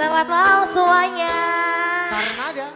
Selamat malam semuanya. Karena ada